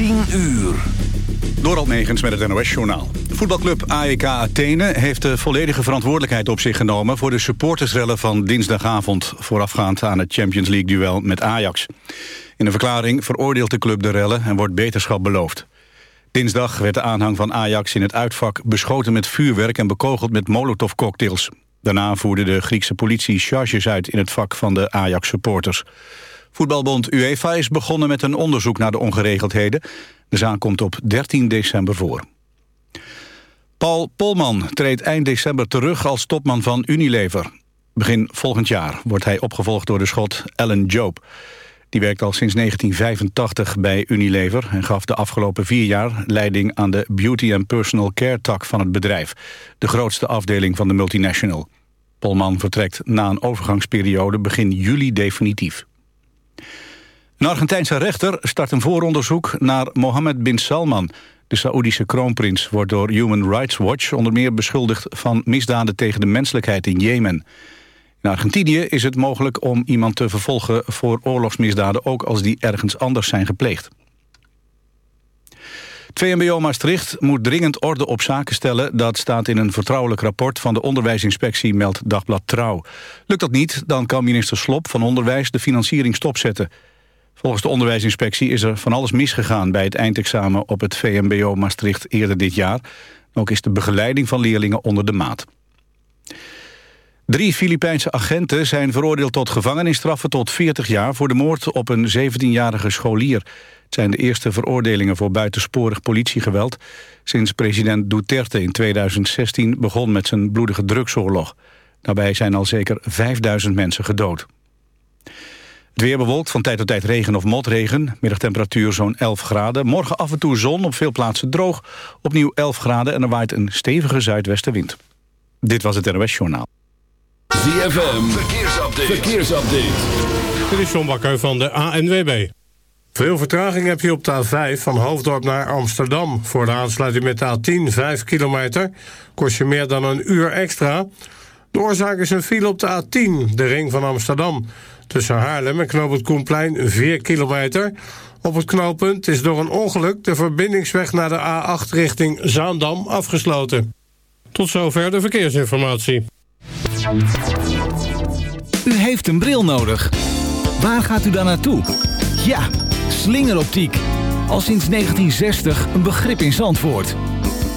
10 uur. Dorald Megens met het NOS-journaal. Voetbalclub AEK Athene heeft de volledige verantwoordelijkheid op zich genomen... voor de supportersrellen van dinsdagavond... voorafgaand aan het Champions League-duel met Ajax. In een verklaring veroordeelt de club de rellen en wordt beterschap beloofd. Dinsdag werd de aanhang van Ajax in het uitvak beschoten met vuurwerk... en bekogeld met molotovcocktails. Daarna voerde de Griekse politie charges uit in het vak van de Ajax-supporters. Voetbalbond UEFA is begonnen met een onderzoek naar de ongeregeldheden. De zaak komt op 13 december voor. Paul Polman treedt eind december terug als topman van Unilever. Begin volgend jaar wordt hij opgevolgd door de schot Alan Job. Die werkt al sinds 1985 bij Unilever... en gaf de afgelopen vier jaar leiding aan de Beauty and Personal Care tak van het bedrijf. De grootste afdeling van de multinational. Polman vertrekt na een overgangsperiode begin juli definitief. Een Argentijnse rechter start een vooronderzoek naar Mohammed bin Salman. De Saoedische kroonprins wordt door Human Rights Watch onder meer beschuldigd van misdaden tegen de menselijkheid in Jemen. In Argentinië is het mogelijk om iemand te vervolgen voor oorlogsmisdaden... ook als die ergens anders zijn gepleegd. Het VMBO Maastricht moet dringend orde op zaken stellen. Dat staat in een vertrouwelijk rapport van de onderwijsinspectie, meldt Dagblad Trouw. Lukt dat niet, dan kan minister Slop van Onderwijs de financiering stopzetten. Volgens de onderwijsinspectie is er van alles misgegaan bij het eindexamen op het VMBO Maastricht eerder dit jaar. Ook is de begeleiding van leerlingen onder de maat. Drie Filipijnse agenten zijn veroordeeld tot gevangenisstraffen tot 40 jaar... voor de moord op een 17-jarige scholier. Het zijn de eerste veroordelingen voor buitensporig politiegeweld... sinds president Duterte in 2016 begon met zijn bloedige drugsoorlog. Daarbij zijn al zeker 5000 mensen gedood. Het weer bewolkt, van tijd tot tijd regen of motregen. Middagtemperatuur zo'n 11 graden. Morgen af en toe zon, op veel plaatsen droog. Opnieuw 11 graden en er waait een stevige zuidwestenwind. Dit was het NOS Journaal. ZFM, verkeersupdate. verkeersupdate. Dit is John Bakker van de ANWB. Veel vertraging heb je op de A5 van Hoofddorp naar Amsterdam. Voor de aansluiting met de A10, 5 kilometer, kost je meer dan een uur extra. De oorzaak is een file op de A10, de ring van Amsterdam. Tussen Haarlem en Knoop Koenplein 4 kilometer. Op het knooppunt is door een ongeluk de verbindingsweg naar de A8 richting Zaandam afgesloten. Tot zover de verkeersinformatie. U heeft een bril nodig. Waar gaat u dan naartoe? Ja, slingeroptiek. Al sinds 1960 een begrip in Zandvoort.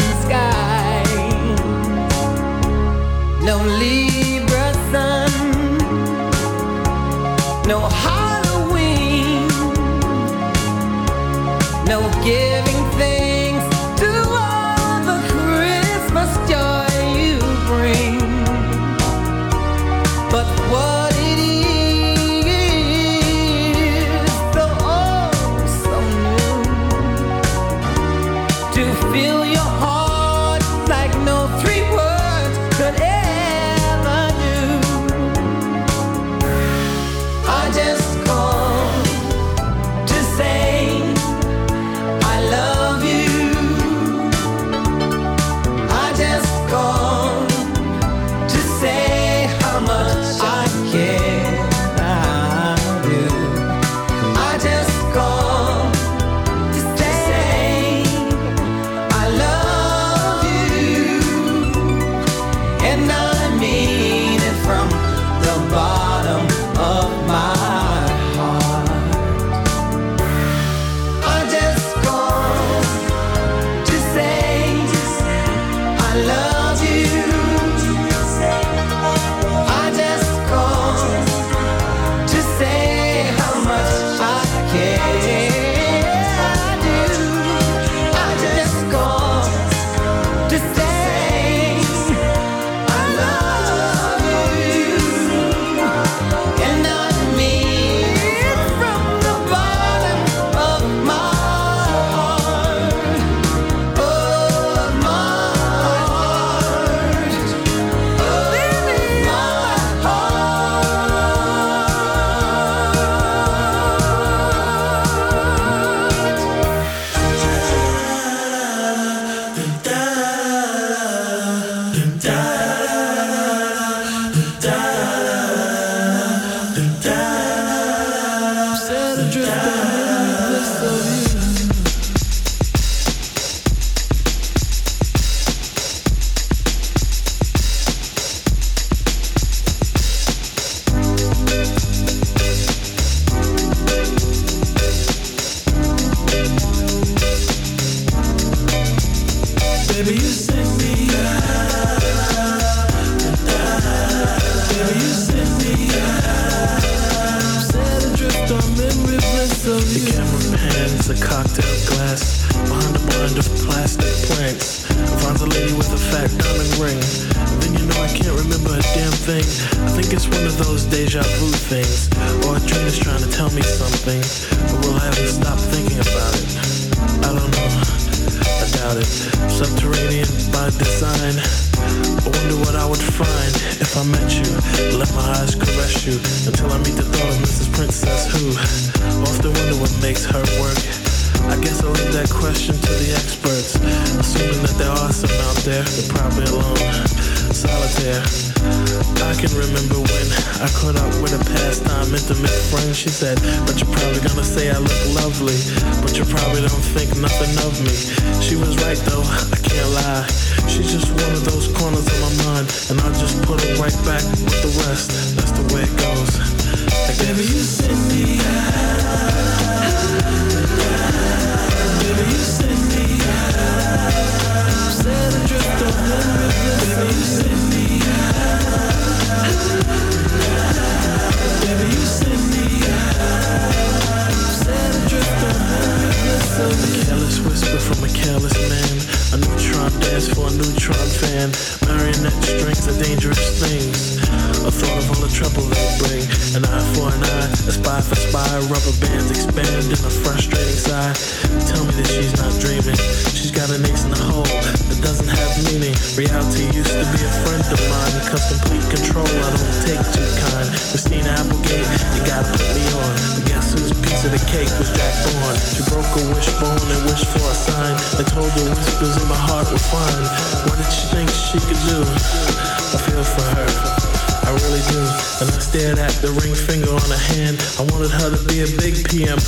the sky. Lonely. In I feel for her. I really do. And I at the ring finger on her hand. I wanted her to be a big PM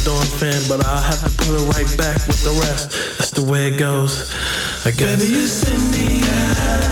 fan, but i have to put right back with the rest. That's the way it goes, I. Baby, you send me out.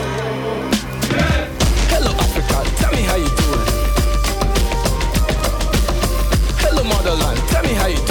Tell me how you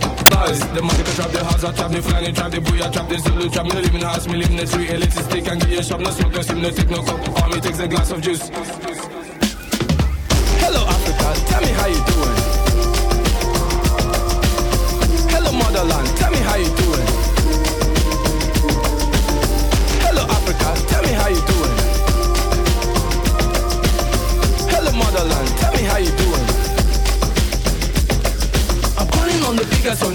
Buzz, the money can trap the house, I trap the flying, trap the booyah, trap the Zulu, trap me, live in the house, me live in the tree, elitist stick and get your shop, no smoke, no steam, no take no cup. Me takes a glass of juice.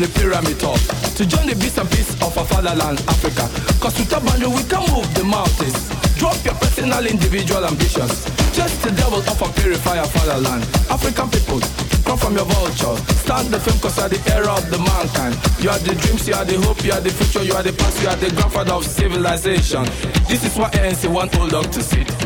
The pyramid top to join the beast and peace of our fatherland, Africa. Cause with a boundary we can move the mountains. Drop your personal, individual ambitions. Just the devil of a purifier fatherland. African people, come from your vulture. Stand the film cause you are the era of the mankind. You are the dreams, you are the hope, you are the future, you are the past, you are the grandfather of civilization. This is what ANC want old dog to sit.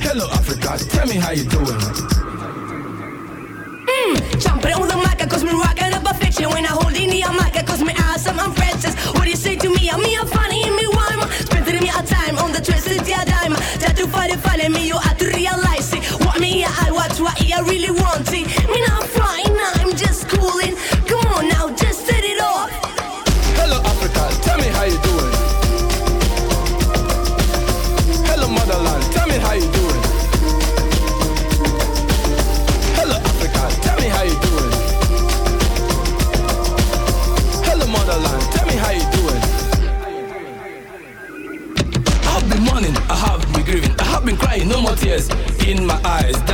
Hello, Africa, tell me how you doing. Mmm, jumping on the mic, cause me rocking up a fiction. When I hold in the mic, cause me awesome, I'm Francis. What do you say to me? I'm me, I'm funny, me rhyme. Spending me a time on the twisted yeah dime. Try to find it, find me, you have to realize it. What me, I watch what I really want it.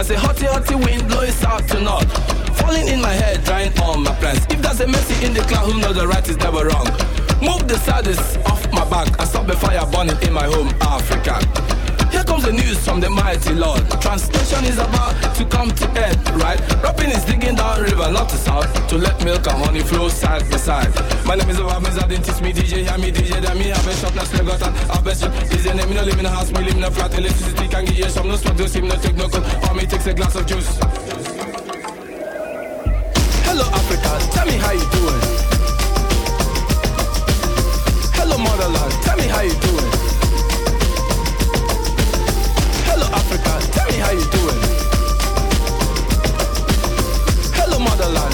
As a hotty, hotty wind blow it south to north. Falling in my head, drying all my plans. If there's a messy in the cloud, who knows the right is never wrong. Move the saddest off my back. I stop the fire burning in my home, Africa. Comes the news from the mighty Lord. Translation is about to come to end, right? Rapping is digging down river, not to south, to let milk and honey flow side by side. My name is Obamiz, I teach me DJ, hear me DJ, then me have a shop, now still got an shop. DJ name, me no live in a house, me live in a flat, electricity can give you some, no smoke, no steam, no take no cold, for me takes a glass of juice. Hello Africa, tell me how you doing. Hello motherland, tell me how you doing. How you doing. Hello motherland,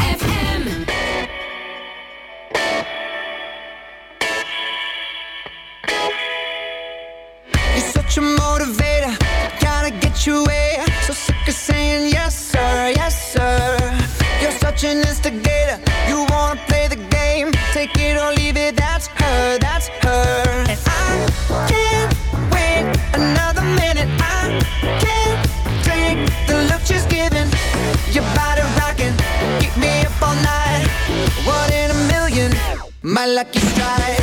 One in a million, my lucky strike.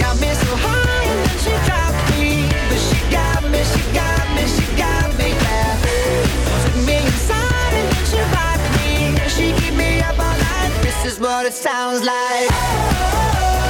Got me so high and then she dropped me, but she got me, she got me, she got me, yeah. Took me inside and then she rocked me. She keep me up all night. This is what it sounds like. My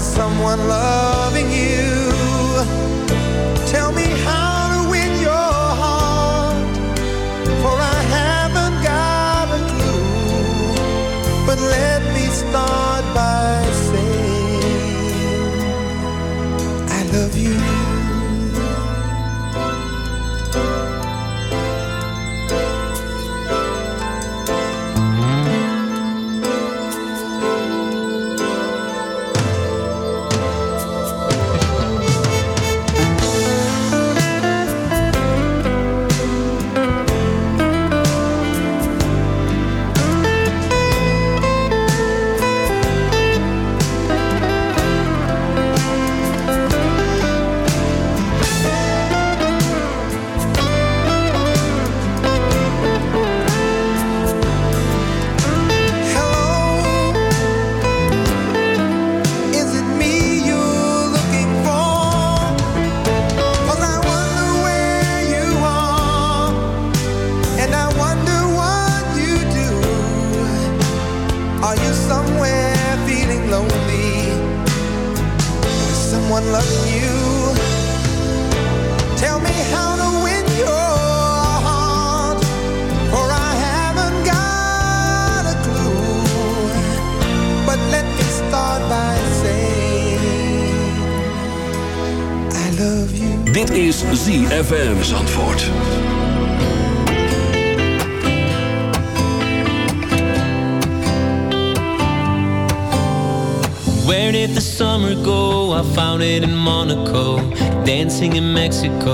someone loving you Mexico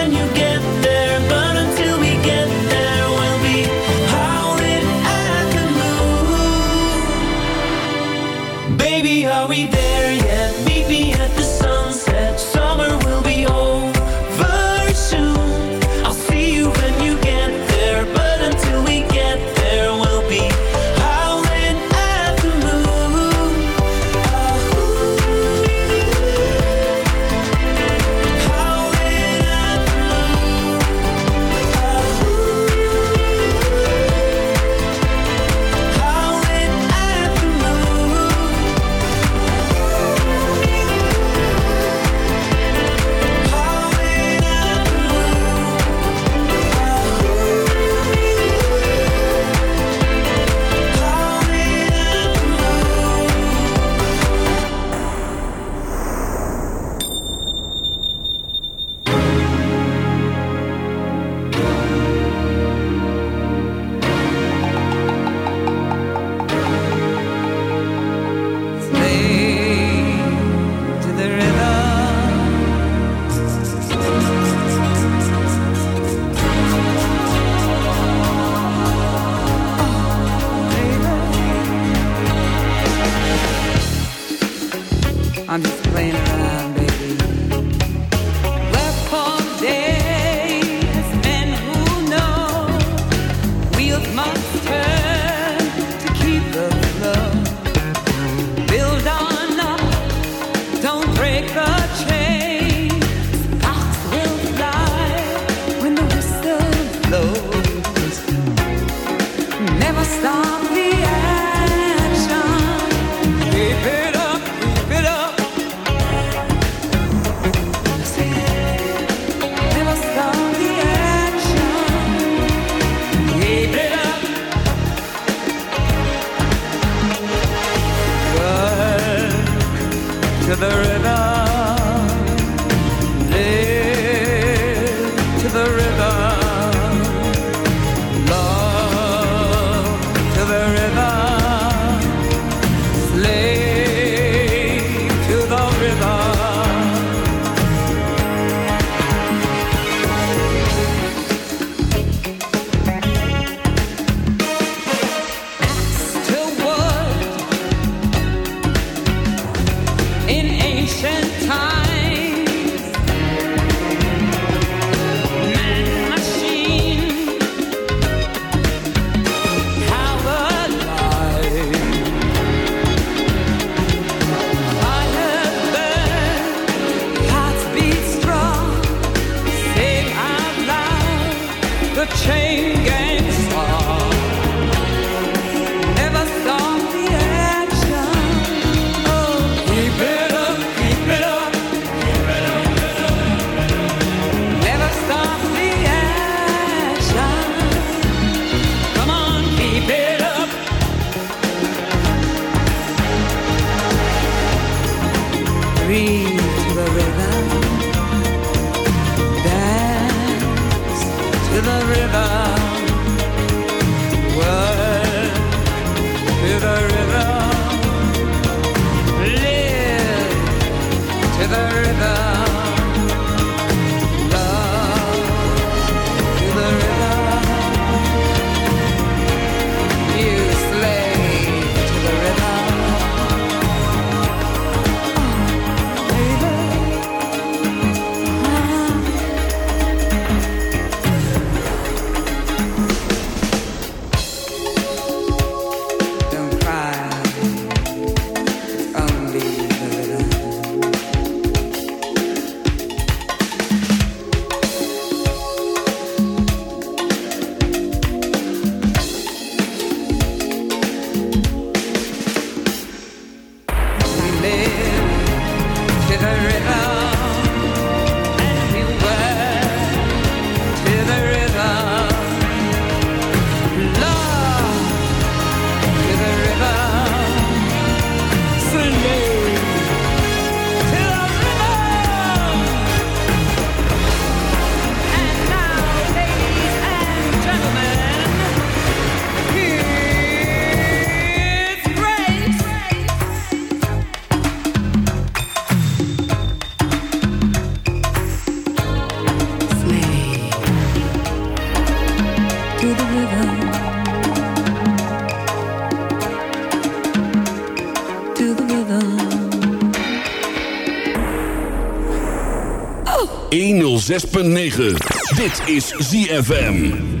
6.9. Dit is ZFM.